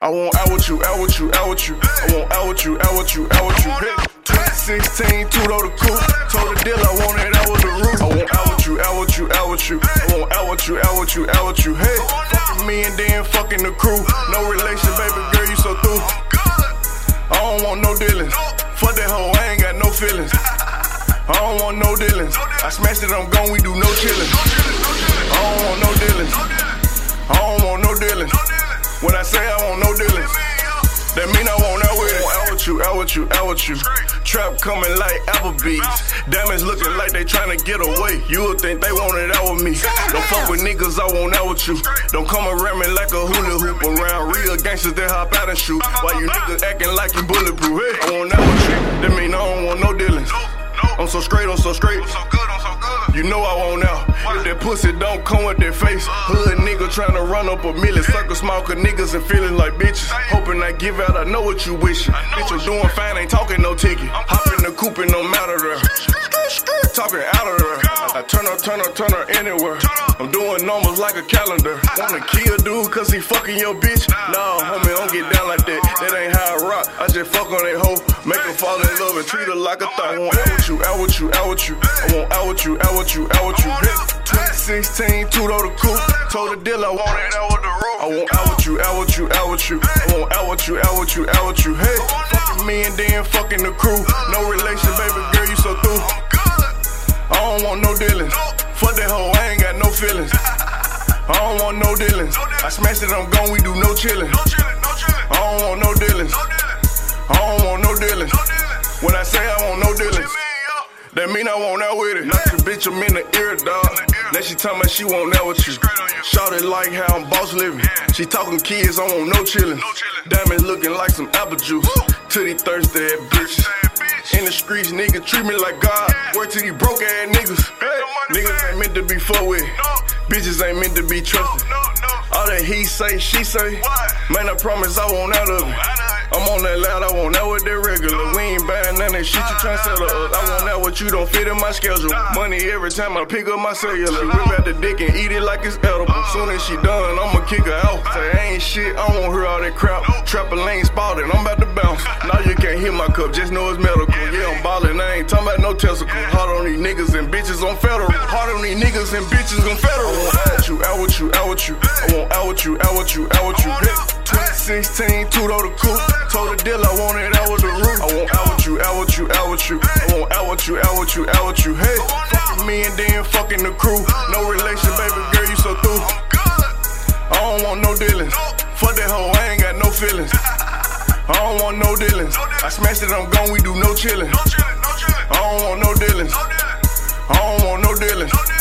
I want out with you, out with you, out with you. I want out with you, out with you, out with you. Hey, 2016, two door the coupe. Told the dealer I want it out with the roof. I want out with you, out with you, out with you. I want out with you, out with you, out with you. Hey, fucking me and then fucking the crew. No relation, baby girl, you so through. I don't want no dealings. Fuck that hoe, I ain't got no feelings. I don't want no dealings. I smashed it, I'm gone, we do no chillin'. You, out with you, out with you. Trap coming like Applebee's. Diamonds looking like they tryna get away. You would think they want it out with me. Don't fuck with niggas, I want out with you. Don't come around me like a hula hoop around real gangsters that hop out and shoot. Why you niggas acting like you bulletproof. I want out with you. That mean I don't want no dealings. I'm so straight, I'm so straight. You know I want out. If that pussy don't come with that face, hood nigga tryna run up a million. Circle smoker niggas and feeling like bitches. Hoping I give out, I know what you wishing. Bitch, I'm doing fine, ain't talking no ticket. Hop in the coupe and no matter there. Talking out of there. I turn her, turn her, turn her anywhere. I'm doing numbers like a calendar. Wanna kill dude cause he fucking your bitch? Nah, homie, don't get down like just fuck on that hoe, make her fall in love and treat her like a thought. I want out with you, out with you, out with you. I want out with you, out with you, out with you. Hey, 2016, two door the coupe. Told the dealer I want it out with the roof. I want out with you, out with you, out with you. I want out with you, out with you, out with you. Hey, fucking me and then fucking the crew. No relation, baby girl, you so through. I don't want no dealings. Fuck that hoe, I ain't got no feelings. I don't want no dealings. I smashed it, I'm gone, we do no chillin'. I don't want no dealings. That mean I want out with it. Knock the bitch, I'm in the ear, dog. Now she tell me she won't out with you. Shout it like how I'm boss living. She talking kids, I want no chillin'. Diamonds looking like some apple juice. To these thirsty ass bitches. In the streets, niggas treat me like God. Work to these broke ass niggas. Niggas ain't meant to be fucked with. Bitches ain't meant to be trusted. All that he say, she say. Man, I promise I won't out of it. I'm on that loud, I want out with that regular. We ain't of that shit you tryna sell to. I want out what you don't fit in my schedule. Money every time I pick up my cellular. Rip out the dick and eat it like it's edible. Soon as she done, I'ma kick her out. Say, ain't shit, I don't hear all that crap. Trapper lane spotted, I'm about to bounce. Now you can't hit my cup, just know it's medical. Yeah, I'm ballin', I ain't talking about no testicle. Hard on these niggas and bitches on federal. Hard on these niggas and bitches on federal. I want out with you, out with you, out with you. I want out with you, out with you, out with you. Hey, 2016, two door the coupe. Told the dealer I want it out with the roof. I want out with you, out with you, out with you. I want out with you, out with you, out with you. Hey, fucking me and then fucking the crew. No relation, baby girl, you so through. I don't want no dealings. Fuck that hoe, I ain't got no feelings. I don't want no dealings. I smashed it, I'm gone, we do no chillin'. I don't want no dealings. I don't want no dealings.